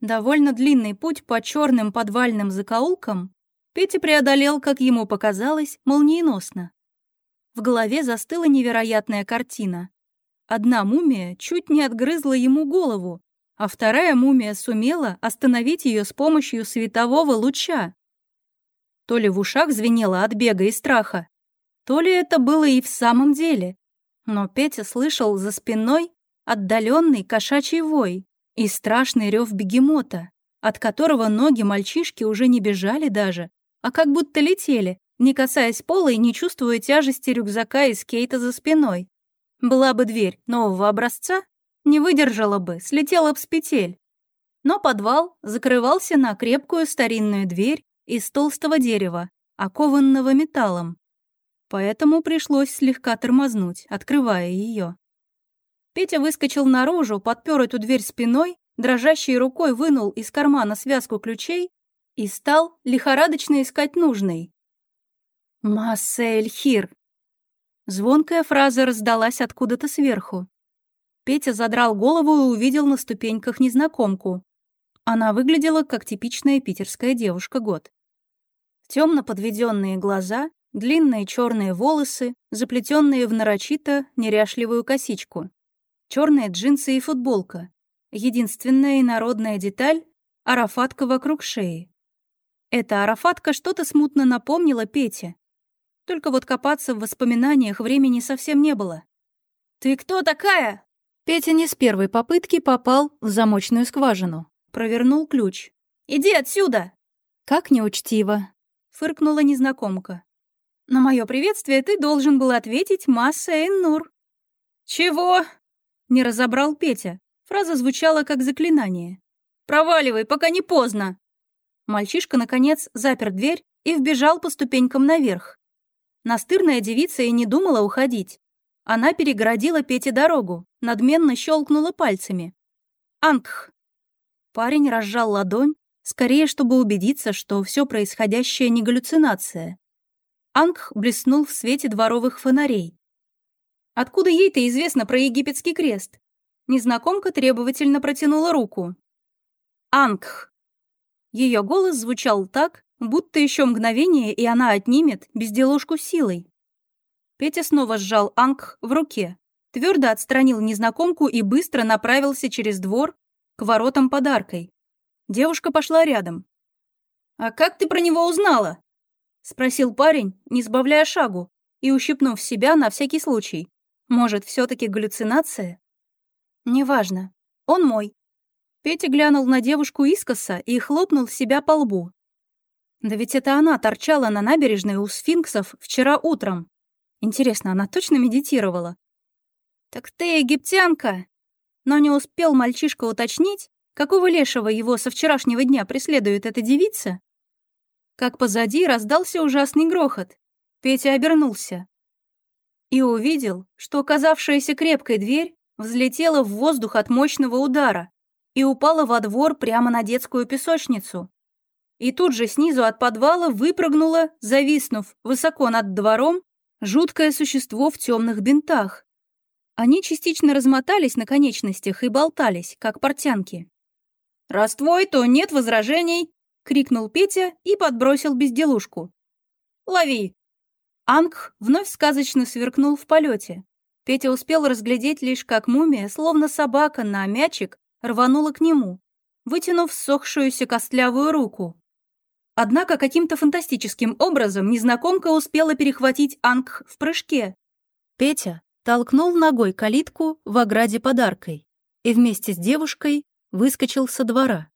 Довольно длинный путь по черным подвальным закоулкам Петя преодолел, как ему показалось, молниеносно. В голове застыла невероятная картина. Одна мумия чуть не отгрызла ему голову, а вторая мумия сумела остановить ее с помощью светового луча. То ли в ушах звенело от бега и страха, то ли это было и в самом деле. Но Петя слышал за спиной отдаленный кошачий вой и страшный рев бегемота, от которого ноги мальчишки уже не бежали даже, а как будто летели, не касаясь пола и не чувствуя тяжести рюкзака и скейта за спиной. Была бы дверь нового образца, не выдержала бы, слетела б с петель. Но подвал закрывался на крепкую старинную дверь из толстого дерева, окованного металлом. Поэтому пришлось слегка тормознуть, открывая ее. Петя выскочил наружу, подпер эту дверь спиной, дрожащей рукой вынул из кармана связку ключей и стал лихорадочно искать нужный. «Массель Хир!» Звонкая фраза раздалась откуда-то сверху. Петя задрал голову и увидел на ступеньках незнакомку. Она выглядела как типичная питерская девушка год. Темно подведенные глаза, длинные черные волосы, заплетенные в нарочито неряшливую косичку, черные джинсы и футболка. Единственная инородная деталь — арафатка вокруг шеи. Эта арафатка что-то смутно напомнила Пете, только вот копаться в воспоминаниях времени совсем не было. «Ты кто такая?» Петя не с первой попытки попал в замочную скважину. Провернул ключ. «Иди отсюда!» «Как неучтиво!» — фыркнула незнакомка. «На мое приветствие ты должен был ответить Масса Эйнур». «Чего?» — не разобрал Петя. Фраза звучала как заклинание. «Проваливай, пока не поздно!» Мальчишка, наконец, запер дверь и вбежал по ступенькам наверх. Настырная девица и не думала уходить. Она перегородила Пете дорогу, надменно щелкнула пальцами. «Ангх!» Парень разжал ладонь, скорее, чтобы убедиться, что все происходящее не галлюцинация. Ангх блеснул в свете дворовых фонарей. Откуда ей-то известно про египетский крест? Незнакомка требовательно протянула руку. «Ангх!» Ее голос звучал так, Будто еще мгновение, и она отнимет безделушку силой. Петя снова сжал Анг в руке, твердо отстранил незнакомку и быстро направился через двор к воротам подаркой. Девушка пошла рядом. «А как ты про него узнала?» — спросил парень, не сбавляя шагу и ущипнув себя на всякий случай. «Может, все таки галлюцинация?» «Неважно. Он мой». Петя глянул на девушку искоса и хлопнул себя по лбу. Да ведь это она торчала на набережной у сфинксов вчера утром. Интересно, она точно медитировала? «Так ты египтянка!» Но не успел мальчишка уточнить, какого лешего его со вчерашнего дня преследует эта девица, как позади раздался ужасный грохот. Петя обернулся и увидел, что оказавшаяся крепкой дверь взлетела в воздух от мощного удара и упала во двор прямо на детскую песочницу и тут же снизу от подвала выпрыгнуло, зависнув высоко над двором, жуткое существо в темных бинтах. Они частично размотались на конечностях и болтались, как портянки. «Раз твой, то нет возражений!» — крикнул Петя и подбросил безделушку. «Лови!» Анг вновь сказочно сверкнул в полете. Петя успел разглядеть лишь, как мумия, словно собака на мячик, рванула к нему, вытянув ссохшуюся костлявую руку. Однако каким-то фантастическим образом незнакомка успела перехватить Анг в прыжке. Петя толкнул ногой калитку в ограде подаркой и вместе с девушкой выскочил со двора.